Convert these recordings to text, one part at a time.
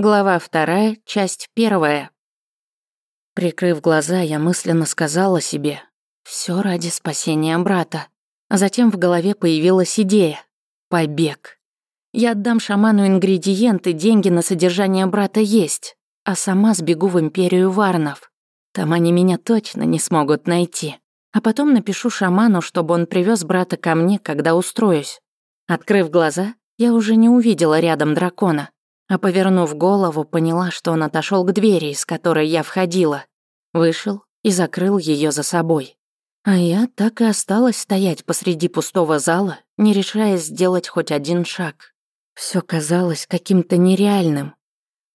Глава вторая, часть первая. Прикрыв глаза, я мысленно сказала себе «Всё ради спасения брата». А затем в голове появилась идея «Побег». Я отдам шаману ингредиенты, деньги на содержание брата есть, а сама сбегу в империю Варнов. Там они меня точно не смогут найти. А потом напишу шаману, чтобы он привез брата ко мне, когда устроюсь. Открыв глаза, я уже не увидела рядом дракона а повернув голову, поняла, что он отошел к двери, из которой я входила. Вышел и закрыл ее за собой. А я так и осталась стоять посреди пустого зала, не решаясь сделать хоть один шаг. Все казалось каким-то нереальным,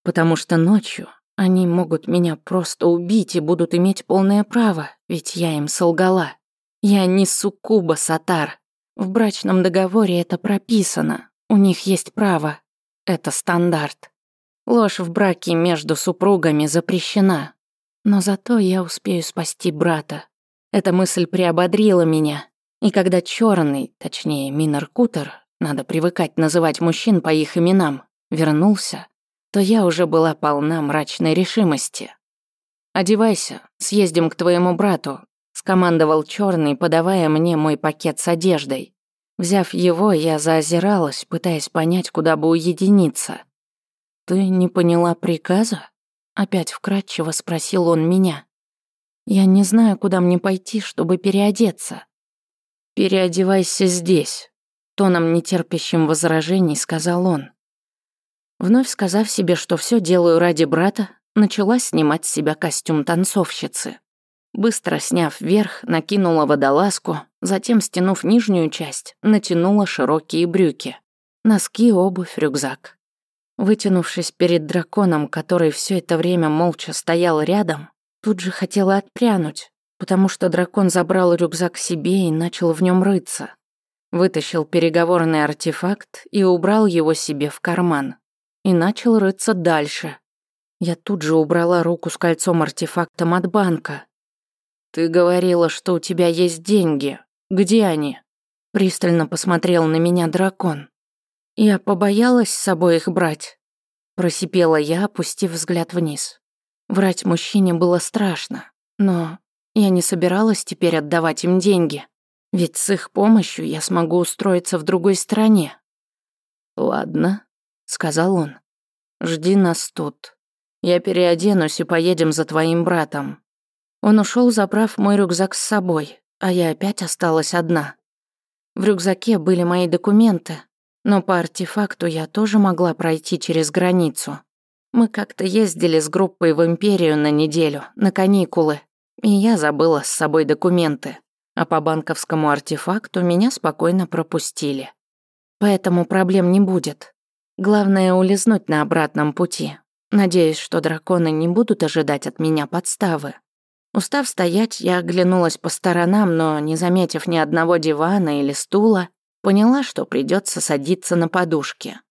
потому что ночью они могут меня просто убить и будут иметь полное право, ведь я им солгала. Я не суккуба Сатар. В брачном договоре это прописано. У них есть право. Это стандарт. Ложь в браке между супругами запрещена. Но зато я успею спасти брата. Эта мысль приободрила меня. И когда черный, точнее Минар Кутер, надо привыкать называть мужчин по их именам, вернулся, то я уже была полна мрачной решимости. «Одевайся, съездим к твоему брату», — скомандовал черный, подавая мне мой пакет с одеждой. Взяв его, я заозиралась, пытаясь понять, куда бы уединиться. «Ты не поняла приказа?» Опять вкратчиво спросил он меня. «Я не знаю, куда мне пойти, чтобы переодеться». «Переодевайся здесь», — тоном нетерпящим возражений сказал он. Вновь сказав себе, что все делаю ради брата, начала снимать с себя костюм танцовщицы. Быстро сняв верх, накинула водолазку, затем, стянув нижнюю часть, натянула широкие брюки. Носки, обувь, рюкзак. Вытянувшись перед драконом, который все это время молча стоял рядом, тут же хотела отпрянуть, потому что дракон забрал рюкзак себе и начал в нем рыться. Вытащил переговорный артефакт и убрал его себе в карман. И начал рыться дальше. Я тут же убрала руку с кольцом артефактом от банка, «Ты говорила, что у тебя есть деньги. Где они?» Пристально посмотрел на меня дракон. Я побоялась с собой их брать. Просипела я, опустив взгляд вниз. Врать мужчине было страшно, но я не собиралась теперь отдавать им деньги, ведь с их помощью я смогу устроиться в другой стране. «Ладно», — сказал он, — «жди нас тут. Я переоденусь и поедем за твоим братом. Он ушел, забрав мой рюкзак с собой, а я опять осталась одна. В рюкзаке были мои документы, но по артефакту я тоже могла пройти через границу. Мы как-то ездили с группой в Империю на неделю, на каникулы, и я забыла с собой документы, а по банковскому артефакту меня спокойно пропустили. Поэтому проблем не будет. Главное улизнуть на обратном пути. Надеюсь, что драконы не будут ожидать от меня подставы. Устав стоять, я оглянулась по сторонам, но, не заметив ни одного дивана или стула, поняла, что придется садиться на подушке.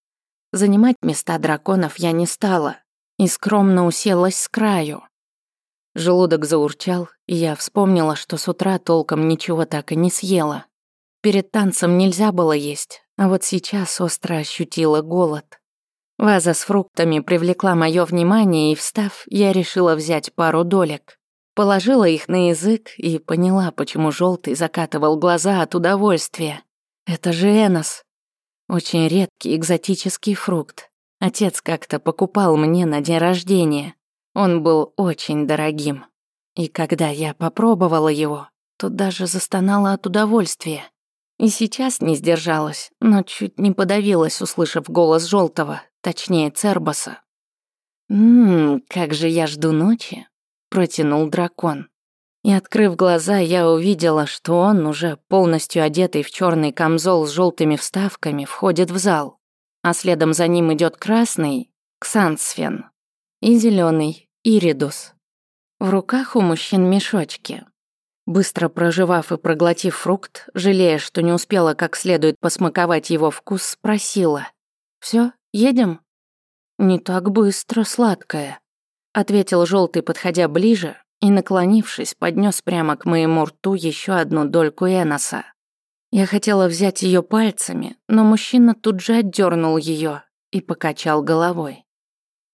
Занимать места драконов я не стала и скромно уселась с краю. Желудок заурчал, и я вспомнила, что с утра толком ничего так и не съела. Перед танцем нельзя было есть, а вот сейчас остро ощутила голод. Ваза с фруктами привлекла мое внимание, и, встав, я решила взять пару долек. Положила их на язык и поняла, почему желтый закатывал глаза от удовольствия. Это же Энос. Очень редкий экзотический фрукт. Отец как-то покупал мне на день рождения. Он был очень дорогим. И когда я попробовала его, то даже застонала от удовольствия. И сейчас не сдержалась, но чуть не подавилась, услышав голос желтого, точнее Цербаса. «Ммм, как же я жду ночи, протянул дракон. И открыв глаза, я увидела, что он, уже полностью одетый в черный камзол с желтыми вставками, входит в зал. А следом за ним идет красный Ксансфен и зеленый Иридус. В руках у мужчин мешочки. Быстро проживав и проглотив фрукт, жалея, что не успела как следует посмаковать его вкус, спросила. «Всё, едем?» «Не так быстро, сладкое», ответил желтый, подходя ближе и, наклонившись, поднес прямо к моему рту еще одну дольку Эноса. Я хотела взять ее пальцами, но мужчина тут же отдернул ее и покачал головой.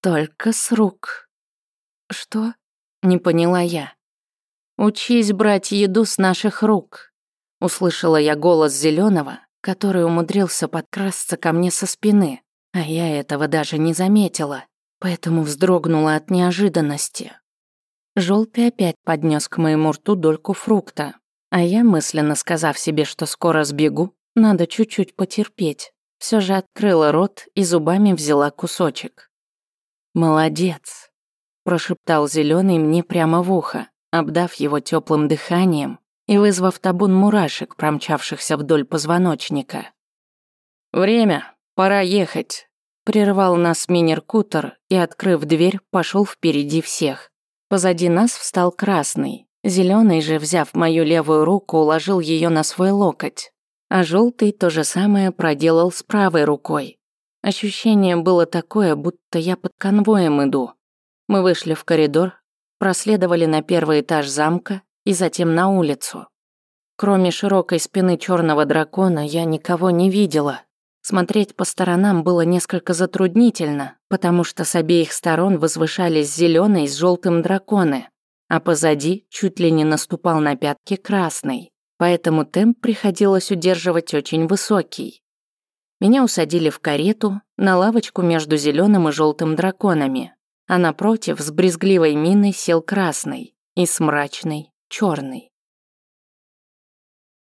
Только с рук. Что? Не поняла я. Учись брать еду с наших рук. Услышала я голос зеленого, который умудрился подкрасться ко мне со спины, а я этого даже не заметила, поэтому вздрогнула от неожиданности. Желтый опять поднес к моему рту дольку фрукта, а я, мысленно сказав себе, что скоро сбегу, надо чуть-чуть потерпеть, все же открыла рот и зубами взяла кусочек. «Молодец», – прошептал зеленый мне прямо в ухо, обдав его теплым дыханием и вызвав табун мурашек, промчавшихся вдоль позвоночника. «Время, пора ехать», – прервал нас минер-кутер и, открыв дверь, пошел впереди всех. Позади нас встал красный, зеленый же, взяв мою левую руку, уложил ее на свой локоть, а желтый то же самое проделал с правой рукой. Ощущение было такое, будто я под конвоем иду. Мы вышли в коридор, проследовали на первый этаж замка и затем на улицу. Кроме широкой спины черного дракона я никого не видела. Смотреть по сторонам было несколько затруднительно, потому что с обеих сторон возвышались зеленый с желтым драконы, а позади чуть ли не наступал на пятки красный, поэтому темп приходилось удерживать очень высокий. Меня усадили в карету на лавочку между зеленым и желтым драконами, а напротив с брезгливой миной сел красный и с мрачной черный.